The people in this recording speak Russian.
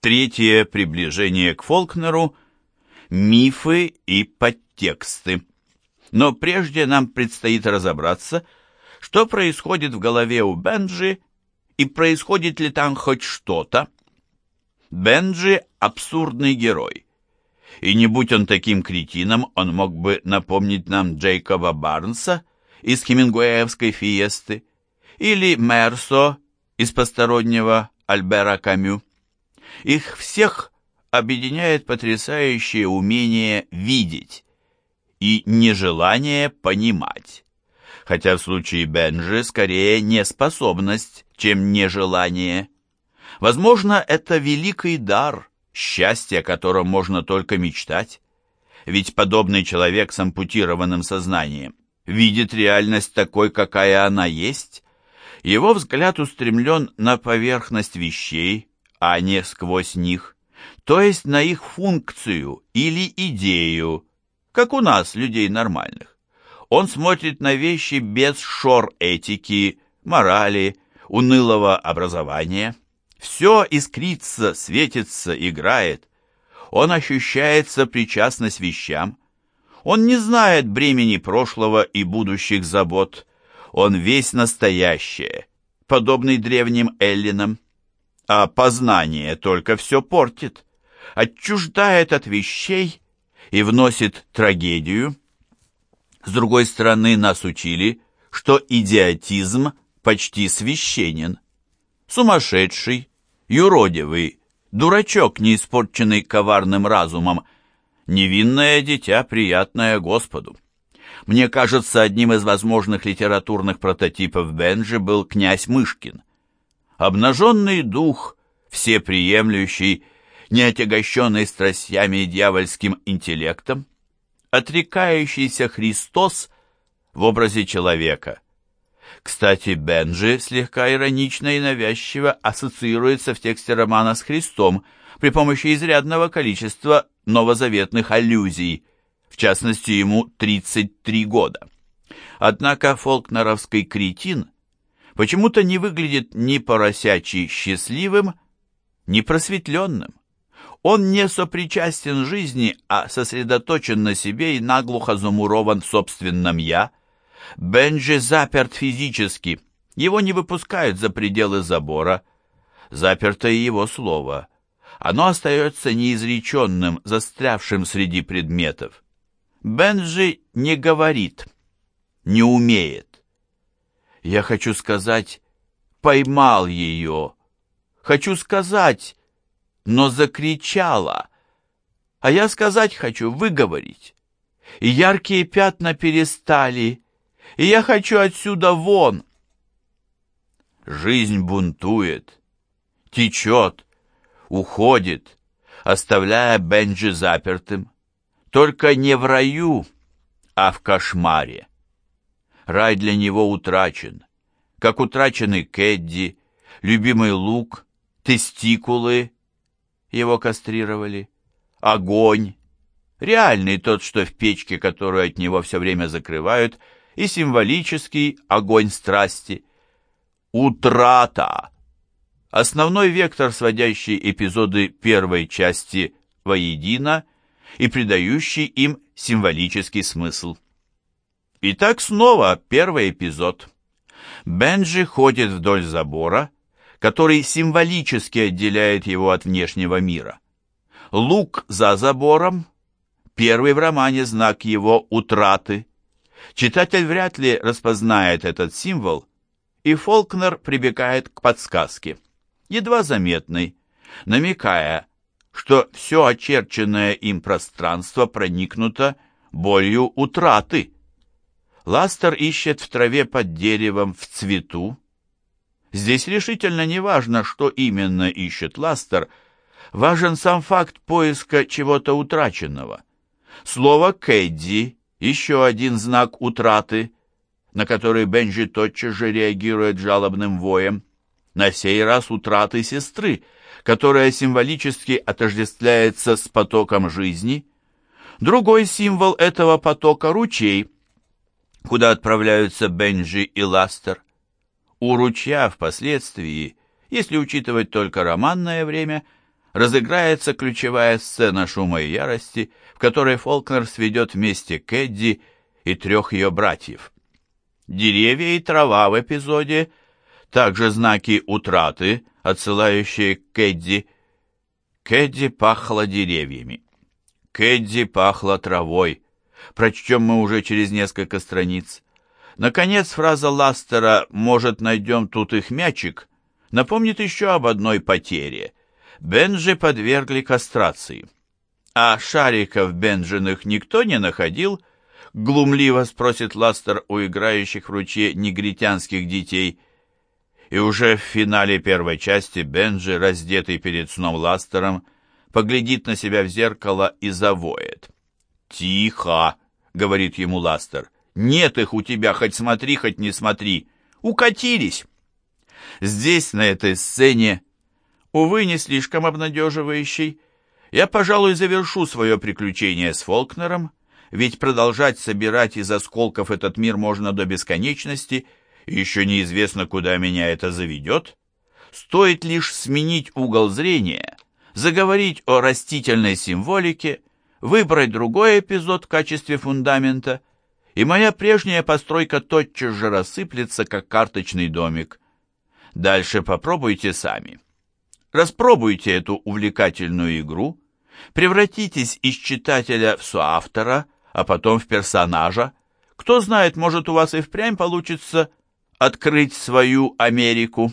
Третье приближение к Фолкнеру – мифы и подтексты. Но прежде нам предстоит разобраться, что происходит в голове у Бенджи и происходит ли там хоть что-то. Бенджи – абсурдный герой. И не будь он таким кретином, он мог бы напомнить нам Джейкоба Барнса из Хемингуэевской «Фиесты» или Мерсо из постороннего Альбера Камю. Их всех объединяет потрясающее умение видеть и нежелание понимать. Хотя в случае Бенджи скорее неспособность, чем нежелание. Возможно, это великий дар, счастье, о котором можно только мечтать. Ведь подобный человек с ампутированным сознанием видит реальность такой, какая она есть. Его взгляд устремлен на поверхность вещей, а не сквозь них, то есть на их функцию или идею, как у нас, людей нормальных. Он смотрит на вещи без шор этики, морали, унылого образования. Все искрится, светится, играет. Он ощущает сопричастность вещам. Он не знает бремени прошлого и будущих забот. Он весь настоящее, подобный древним эллинам а познание только все портит, отчуждает от вещей и вносит трагедию. С другой стороны, нас учили, что идиотизм почти священен. Сумасшедший, юродивый, дурачок, не испорченный коварным разумом, невинное дитя, приятное Господу. Мне кажется, одним из возможных литературных прототипов Бенджи был князь Мышкин обнаженный дух, всеприемлющий, неотягощенный страстями и дьявольским интеллектом, отрекающийся Христос в образе человека. Кстати, Бенджи слегка иронично и навязчиво ассоциируется в тексте романа с Христом при помощи изрядного количества новозаветных аллюзий, в частности, ему 33 года. Однако фолкнеровский кретин – почему-то не выглядит ни поросячий счастливым, ни просветленным. Он не сопричастен жизни, а сосредоточен на себе и наглухо замурован в собственном «я». Бенджи заперт физически, его не выпускают за пределы забора. Заперто и его слово. Оно остается неизреченным, застрявшим среди предметов. Бенджи не говорит, не умеет. Я хочу сказать, поймал ее. Хочу сказать, но закричала. А я сказать хочу, выговорить. И яркие пятна перестали, и я хочу отсюда вон. Жизнь бунтует, течет, уходит, оставляя Бенджи запертым. Только не в раю, а в кошмаре. Рай для него утрачен, как утрачены Кэдди, любимый лук, тестикулы, его кастрировали, огонь, реальный тот, что в печке, которую от него все время закрывают, и символический огонь страсти. Утрата! Основной вектор, сводящий эпизоды первой части воедино и придающий им символический смысл. Итак, снова первый эпизод. Бенджи ходит вдоль забора, который символически отделяет его от внешнего мира. Лук за забором – первый в романе знак его утраты. Читатель вряд ли распознает этот символ, и Фолкнер прибегает к подсказке, едва заметной, намекая, что все очерченное им пространство проникнуто болью утраты – Ластер ищет в траве под деревом в цвету. Здесь решительно не важно, что именно ищет Ластер, важен сам факт поиска чего-то утраченного. Слово «Кэдди» — еще один знак утраты, на который Бенджи тотчас же реагирует жалобным воем. На сей раз утраты сестры, которая символически отождествляется с потоком жизни. Другой символ этого потока — ручей — куда отправляются Бенджи и Ластер. У ручья впоследствии, если учитывать только романное время, разыграется ключевая сцена шума и ярости, в которой Фолкнер сведет вместе Кэдди и трех ее братьев. Деревья и трава в эпизоде, также знаки утраты, отсылающие к Кэдди. Кэдди пахло деревьями. Кэдди пахло травой. Прочтем мы уже через несколько страниц. Наконец, фраза Ластера «может, найдем тут их мячик» напомнит еще об одной потере. Бенджи подвергли кастрации. А шариков Бенджиных никто не находил, глумливо спросит Ластер у играющих в ручье негритянских детей. И уже в финале первой части Бенджи, раздетый перед сном Ластером, поглядит на себя в зеркало и завоет. «Тихо!» — говорит ему Ластер. «Нет их у тебя, хоть смотри, хоть не смотри. Укатились!» Здесь, на этой сцене, увы, не слишком обнадеживающий, я, пожалуй, завершу свое приключение с Фолкнером, ведь продолжать собирать из осколков этот мир можно до бесконечности, и еще неизвестно, куда меня это заведет. Стоит лишь сменить угол зрения, заговорить о растительной символике, выбрать другой эпизод в качестве фундамента, и моя прежняя постройка тотчас же рассыплется, как карточный домик. Дальше попробуйте сами. Распробуйте эту увлекательную игру, превратитесь из читателя в соавтора, а потом в персонажа. Кто знает, может у вас и впрямь получится открыть свою Америку.